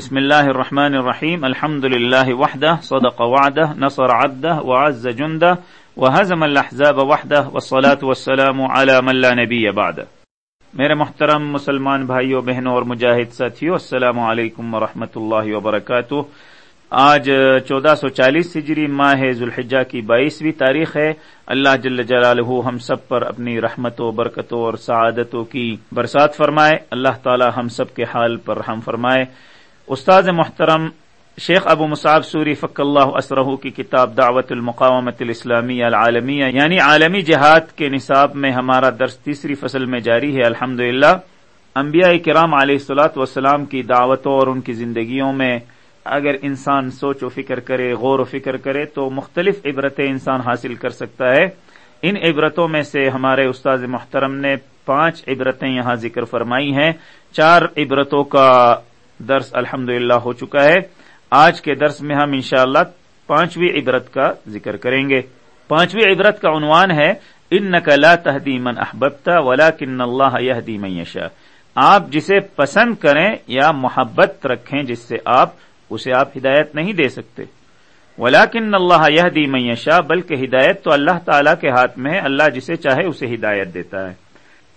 بسم اللہ الرحمن الرحیم. الحمد للہ وحدہ، صدق وعدہ، نصر عبدہ، وعز جندہ وحزم الاحزاب وحدہ، والصلاة والسلام على من لا نبی بعد. میرے محترم مسلمان بھائیوں، بہنوں اور مجاہد ساتھیوں، السلام علیکم ورحمۃ اللہ وبرکاتہ. آج چودہ سو چالیس ہجری ماہ ذوالحجہ کی بائیسویں تاریخ ہے. اللہ جل جلالہ ہم سب پر اپنی رحمتوں، برکتوں اور سعادتوں کی برسات فرمائے. اللہ تعالی ہم سب کے حال پر رحم فرمائے. استاد محترم شیخ ابو مصعب سوری فق اللہ اسرہ کی کتاب دعوت المقامت الاسلامی العالمیہ یعنی عالمی جہاد کے نصاب میں ہمارا درس تیسری فصل میں جاری ہے الحمد للہ کرام علیہ السلاۃ وسلام کی دعوتوں اور ان کی زندگیوں میں اگر انسان سوچ و فکر کرے، غور و فکر کرے، تو مختلف عبرتیں انسان حاصل کر سکتا ہے۔ ان عبرتوں میں سے ہمارے استاد محترم نے پانچ عبرتیں یہاں ذکر فرمائی ہیں۔ چار عبرتوں کا درس الحمد ہو چکا ہے۔ آج کے درس میں ہم انشاءاللہ پانچویں عبرت کا ذکر کریں گے۔ پانچویں عبرت کا عنوان ہے ان نقلا تحدیمن احبتا ولا کن اللہ یشا آپ جسے پسند کریں یا محبت رکھیں جس سے آپ، اسے آپ ہدایت نہیں دے سکتے۔ ولاکن اللہ یہ دی میشا بلکہ ہدایت تو اللہ تعالی کے ہاتھ میں ہے۔ اللہ جسے چاہے اسے ہدایت دیتا ہے۔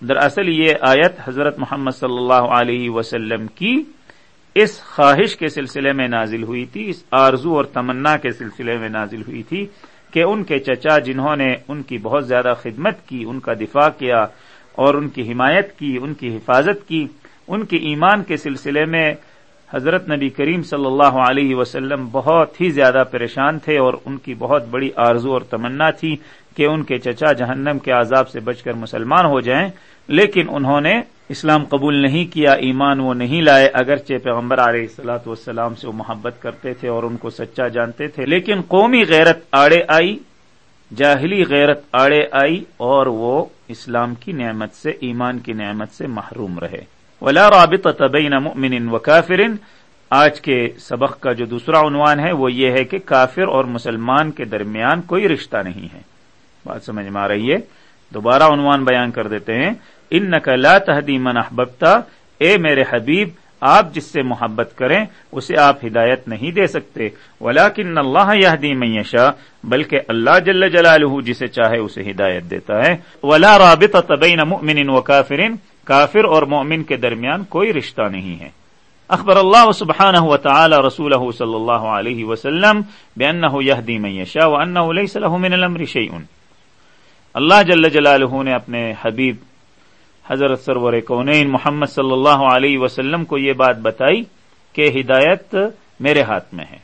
دراصل یہ آیت حضرت محمد صلی اللہ علیہ وسلم کی اس خواہش کے سلسلے میں نازل ہوئی تھی، اس آرزو اور تمنا کے سلسلے میں نازل ہوئی تھی کہ ان کے چچا جنہوں نے ان کی بہت زیادہ خدمت کی، ان کا دفاع کیا اور ان کی حمایت کی، ان کی حفاظت کی، ان کے ایمان کے سلسلے میں حضرت نبی کریم صلی اللہ علیہ وسلم بہت ہی زیادہ پریشان تھے اور ان کی بہت بڑی آرزو اور تمنا تھی کہ ان کے چچا جہنم کے عذاب سے بچ کر مسلمان ہو جائیں، لیکن انہوں نے اسلام قبول نہیں کیا، ایمان وہ نہیں لائے، اگرچہ پیغمبر علیہ السلاۃ والسلام سے وہ محبت کرتے تھے اور ان کو سچا جانتے تھے، لیکن قومی غیرت آڑے آئی، جاہلی غیرت آڑے آئی اور وہ اسلام کی نعمت سے، ایمان کی نعمت سے محروم رہے۔ ولا رابط طبین مؤمن و کافرن آج کے سبق کا جو دوسرا عنوان ہے وہ یہ ہے کہ کافر اور مسلمان کے درمیان کوئی رشتہ نہیں ہے۔ بات سمجھ میں آ رہی ہے؟ دوبارہ عنوان بیان کر دیتے ہیں۔ ان نقلا تحدی من احبتا اے میرے حبیب، آپ جس سے محبت کریں، اسے آپ ہدایت نہیں دے سکتے۔ ولاکن اللہ یہ میشا بلکہ اللہ جل جلالہ جسے چاہے اسے ہدایت دیتا ہے۔ ولا رابط طبین مؤمن و کافرن کافر اور مومن کے درمیان کوئی رشتہ نہیں ہے۔ اخبر اللہ سبحانہ و تعالی رسول صلی اللہ علیہ وسلم يهدي من يشاء وانه ليس له من الامر شيء اللہ جل جلالہ نے اپنے حبیب حضرت سرور کونین محمد صلی اللہ علیہ وسلم کو یہ بات بتائی کہ ہدایت میرے ہاتھ میں ہے۔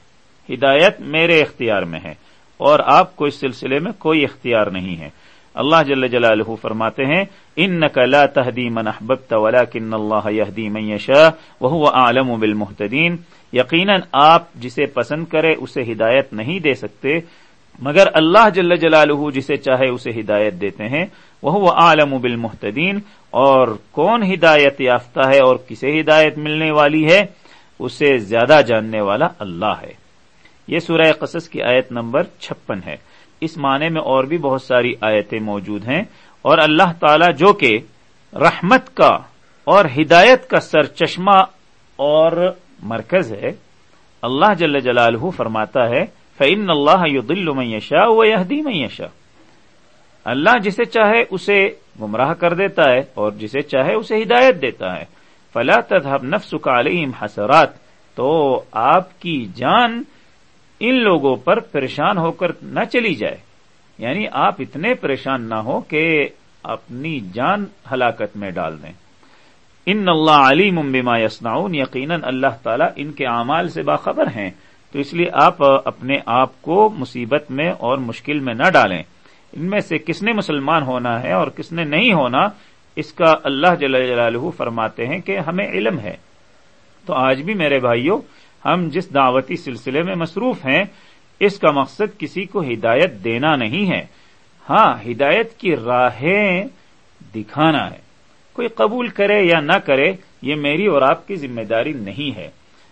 ہدایت میرے اختیار میں ہے اور آپ کو اس سلسلے میں کوئی اختیار نہیں ہے۔ اللہ جل جلالہ فرماتے ہیں ان لا تهدي من احببت ولكن الله يهدي من يشاء وهو اعلم بالمهتدين یقینا آپ جسے پسند کرے اسے ہدایت نہیں دے سکتے، مگر اللہ جل جلالہ جسے چاہے اسے ہدایت دیتے ہیں۔ وہ عالم بالمحتدین اور کون ہدایت یافتہ ہے اور کسے ہدایت ملنے والی ہے، اسے زیادہ جاننے والا اللہ ہے۔ یہ سورہ قصص کی آیت نمبر چھپن ہے۔ اس معنی میں اور بھی بہت ساری آیتیں موجود ہیں اور اللہ تعالی جو کہ رحمت کا اور ہدایت کا سر چشمہ اور مرکز ہے، اللہ جل جلالہ فرماتا ہے فعن اللہ دل میشا و یہدی میشا اللہ جسے چاہے اسے گمراہ کر دیتا ہے اور جسے چاہے اسے ہدایت دیتا ہے۔ فلا تذهب نفسك عليهم حسرات۔ تو آپ کی جان ان لوگوں پر پریشان ہو کر نہ چلی جائے۔ یعنی آپ اتنے پریشان نہ ہو کہ اپنی جان ہلاکت میں ڈال دیں۔ ان اللہ علی ممبما یسناؤن یقیناً اللہ تعالیٰ ان کے اعمال سے باخبر ہیں۔ تو اس لیے آپ اپنے آپ کو مصیبت میں اور مشکل میں نہ ڈالیں۔ ان میں سے کس نے مسلمان ہونا ہے اور کس نے نہیں ہونا، اس کا اللہ جل جلالہ فرماتے ہیں کہ ہمیں علم ہے۔ تو آج بھی میرے بھائیوں ہم جس دعوتی سلسلے میں مصروف ہیں، اس کا مقصد کسی کو ہدایت دینا نہیں ہے۔ ہاں ہدایت کی راہیں دکھانا ہے۔ کوئی قبول کرے یا نہ کرے، یہ میری اور آپ کی ذمہ داری نہیں ہے۔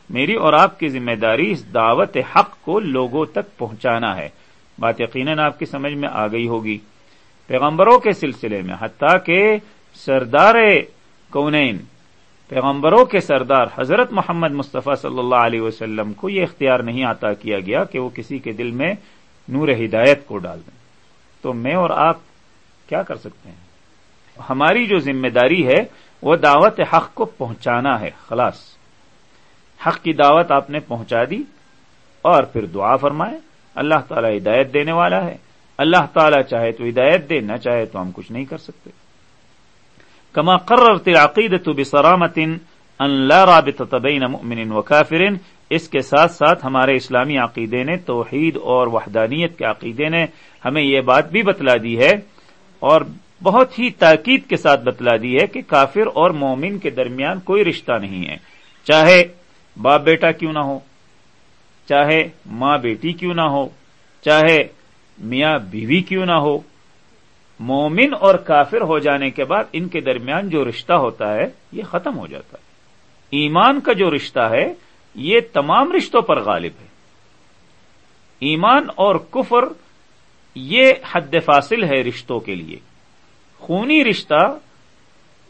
میری اور آپ کی ذمہ داری اس دعوت حق کو لوگوں تک پہنچانا ہے۔ بات یقیناً آپ کی سمجھ میں آ گئی ہوگی۔ پیغمبروں کے سلسلے میں، حتیٰ کہ سردار کونین، پیغمبروں کے سردار حضرت محمد مصطفیٰ صلی اللہ علیہ وسلم کو یہ اختیار نہیں عطا کیا گیا کہ وہ کسی کے دل میں نور ہدایت کو ڈال دیں۔ تو میں اور آپ کیا کر سکتے ہیں؟ ہماری جو ذمہ داری ہے، وہ دعوت حق کو پہنچانا ہے، خلاص۔ حق کی دعوت آپ نے پہنچا دی اور پھر دعا فرمائے۔ اللہ تعالیٰ ہدایت دینے والا ہے۔ اللہ تعالیٰ چاہے تو ہدایت دے، نہ چاہے تو ہم کچھ نہیں کر سکتے۔ کما قررت العقیدت بسرامت ان لا رابطة بین مؤمن و کافر، اس کے ساتھ ساتھ ہمارے اسلامی عقیدے نے توحید اور وحدانیت کے عقیدے نے ہمیں یہ بات بھی بتلا دی ہے اور بہت ہی تاکید کے ساتھ بتلا دی ہے کہ کافر اور مومن کے درمیان کوئی رشتہ نہیں ہے۔ چاہے باپ بیٹا کیوں نہ ہو چاہے ماں بیٹی کیوں نہ ہو، چاہے میاں بیوی کیوں نہ ہو، مومن اور کافر ہو جانے کے بعد ان کے درمیان جو رشتہ ہوتا ہے، یہ ختم ہو جاتا ہے۔ ایمان کا جو رشتہ ہے، یہ تمام رشتوں پر غالب ہے۔ ایمان اور کفر، یہ حد فاصل ہے رشتوں کے لیے۔ خونی رشتہ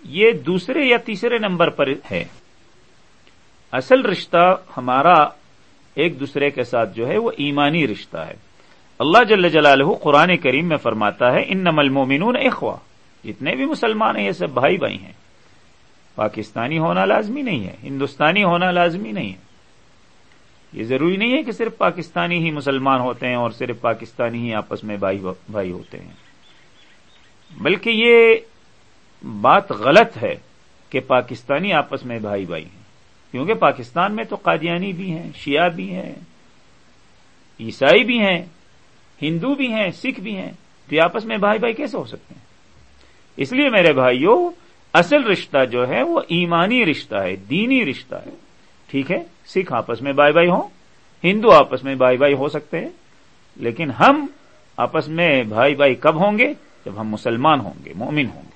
یہ دوسرے یا تیسرے نمبر پر ہے۔ اصل رشتہ ہمارا ایک دوسرے کے ساتھ جو ہے وہ ایمانی رشتہ ہے۔ اللہ جل جلالہ قرآن کریم میں فرماتا ہے ان نمل مومنون اخوا جتنے بھی مسلمان ہیں، یہ سب بھائی بھائی ہیں۔ پاکستانی ہونا لازمی نہیں ہے، ہندوستانی ہونا لازمی نہیں ہے۔ یہ ضروری نہیں ہے کہ صرف پاکستانی ہی مسلمان ہوتے ہیں اور صرف پاکستانی ہی آپس میں بھائی بھائی ہوتے ہیں۔ بلکہ یہ بات غلط ہے کہ پاکستانی آپس میں بھائی بھائی ہیں۔ کیونکہ پاکستان میں تو قادیانی بھی ہیں، شیعہ بھی ہیں، عیسائی بھی ہیں، ہندو بھی ہیں، سکھ بھی ہیں، تو یہ آپس میں بھائی بھائی کیسے ہو سکتے ہیں؟ اس لیے میرے بھائیوں اصل رشتہ جو ہے وہ ایمانی رشتہ ہے، دینی رشتہ ہے۔ ٹھیک ہے؟ سکھ آپس میں بھائی بھائی ہوں، ہندو آپس میں بھائی بھائی ہو سکتے ہیں، لیکن ہم آپس میں بھائی بھائی کب ہوں گے؟ جب ہم مسلمان ہوں گے، مومن ہوں گے۔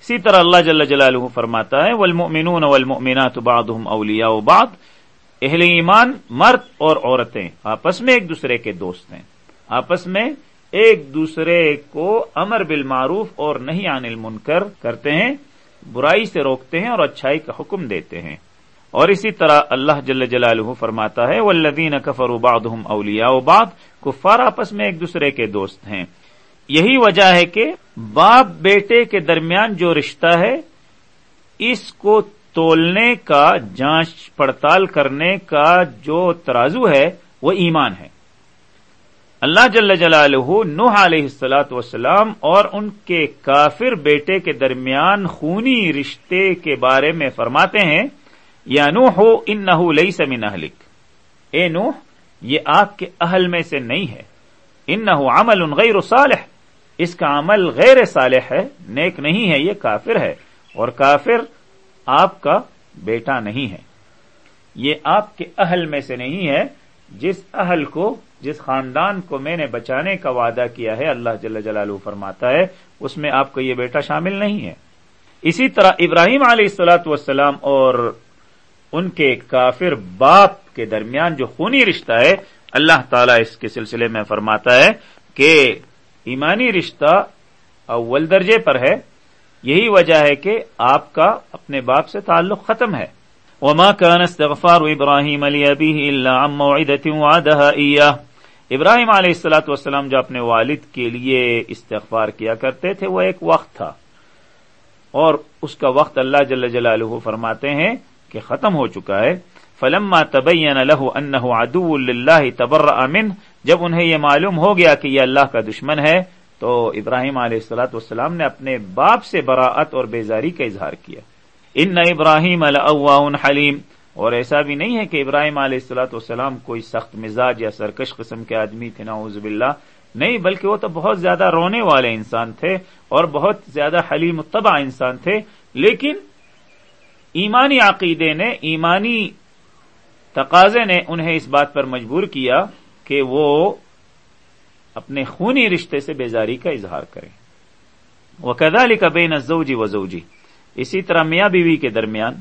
اسی طرح اللہ جل جلالہ فرماتا ہے، والمؤمنون والمؤمنات بعضهم اولیاء بعض۔ اہل ایمان مرد اور عورتیں، آپس میں ایک دوسرے کے دوست ہیں۔ آپس میں ایک دوسرے کو امر بالمعروف اور نہیں عن المنکر کرتے ہیں، برائی سے روکتے ہیں اور اچھائی کا حکم دیتے ہیں۔ اور اسی طرح اللہ جل جلالہ فرماتا ہے والذین کفروا بعضهم اولیاء بعض۔ کفار آپس میں ایک دوسرے کے دوست ہیں۔ یہی وجہ ہے کہ باپ بیٹے کے درمیان جو رشتہ ہے، اس کو تولنے کا، جانچ پڑتال کرنے کا جو ترازو ہے، وہ ایمان ہے۔ اللہ جل جلالہ نوح علیہ السلاۃ وسلام اور ان کے کافر بیٹے کے درمیان خونی رشتے کے بارے میں فرماتے ہیں، یا نو ہو ان نہ لئی اہلک۔ اے نوح، یہ آپ کے اہل میں سے نہیں ہے۔ ان نہ عمل ان غیر صالح۔ اس کا عمل غیر صالح ہے، نیک نہیں ہے، یہ کافر ہے۔ اور کافر آپ کا بیٹا نہیں ہے۔ یہ آپ کے اہل میں سے نہیں ہے، جس اہل کو، جس خاندان کو میں نے بچانے کا وعدہ کیا ہے، اللہ جل جلالہ فرماتا ہے، اس میں آپ کا یہ بیٹا شامل نہیں ہے۔ اسی طرح ابراہیم علیہ السلاۃ والسلام اور ان کے کافر باپ کے درمیان جو خونی رشتہ ہے، اللہ تعالیٰ اس کے سلسلے میں فرماتا ہے کہ ایمانی رشتہ اول درجے پر ہے۔ یہی وجہ ہے کہ آپ کا اپنے باپ سے تعلق ختم ہے۔ وما كان استغفار ابراہیم علی ابی اللہ وعدها ایاه ابراہیم علیہ السلاۃ والسلام جو اپنے والد کے لیے استغفار کیا کرتے تھے، وہ ایک وقت تھا۔ اور اس کا وقت اللہ جل جلالہ فرماتے ہیں کہ ختم ہو چکا ہے۔ فلما تبین له انه عدو لله تبرأ منه جب انہیں یہ معلوم ہو گیا کہ یہ اللہ کا دشمن ہے، تو ابراہیم علیہ السلاۃ والسلام نے اپنے باپ سے براعت اور بیزاری کا اظہار کیا۔ ان ابراہیم اللہ حلیم۔ اور ایسا بھی نہیں ہے کہ ابراہیم علیہ السلاۃ والسلام کوئی سخت مزاج یا سرکش قسم کے آدمی تھے، نعوذ باللہ۔ نہیں، بلکہ وہ تو بہت زیادہ رونے والے انسان تھے اور بہت زیادہ حلیم تباہ انسان تھے۔ لیکن ایمانی عقیدے نے، ایمانی تقاضے نے انہیں اس بات پر مجبور کیا کہ وہ اپنے خونی رشتے سے بیزاری کا اظہار کریں۔ وہ کدالی کا بے نزوجی وزوجی اسی طرح میاں بیوی کے درمیان،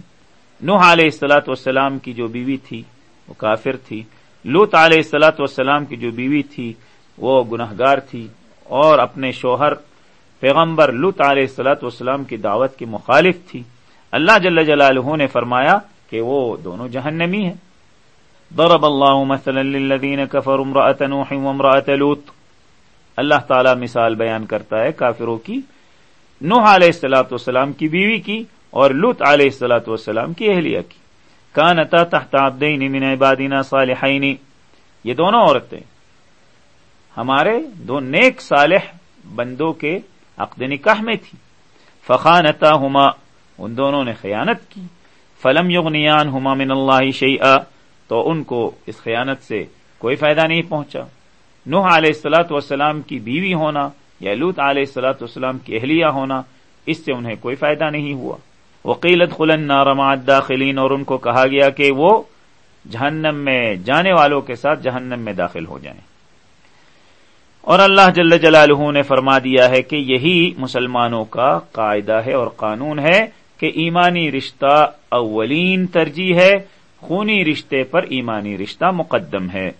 نوح علیہ السلاۃ والسلام کی جو بیوی تھی، وہ کافر تھی۔ لوت علیہ السلاۃ والسلام کی جو بیوی تھی، وہ گناہ گار تھی۔ اور اپنے شوہر پیغمبر لط علیہ السلاۃ والسلام کی دعوت کی مخالف تھی۔ اللہ جل جلالہ نے فرمایا کہ وہ دونوں جہنمی ہیں۔ ضرب اللہ مثلا للذین کفروا امرأة نوح وامرأة لوط۔ اللہ تعالی مثال بیان کرتا ہے کافروں کی۔ نوح علیہ السلاۃ والسلام کی بیوی کی اور لط علیہ السلاۃ والسلام کی اہلیہ کی۔ کانتا تحت عبدین من عبادنا صالحین۔ یہ دونوں عورتیں۔ ہمارے دو نیک صالح بندوں کے عقد نکاح میں تھی۔ فخانتا ہما ان دونوں نے خیانت کی۔ فلم یغنیان ہما من اللہ شیئا۔ تو ان کو اس خیانت سے کوئی فائدہ نہیں پہنچا۔ نوح علیہ السلاۃ والسلام کی بیوی ہونا یا لوت علیہ السلاۃ والسلام کی اہلیہ ہونا، اس سے انہیں کوئی فائدہ نہیں ہوا۔ وکیلت خلن نارما داخلین اور ان کو کہا گیا کہ وہ جہنم میں جانے والوں کے ساتھ جہنم میں داخل ہو جائیں۔ اور اللہ جل جلالہ نے فرما دیا ہے کہ یہی مسلمانوں کا قاعدہ ہے اور قانون ہے کہ ایمانی رشتہ اولین ترجیح ہے۔ خونی رشتے پر ایمانی رشتہ مقدم ہے۔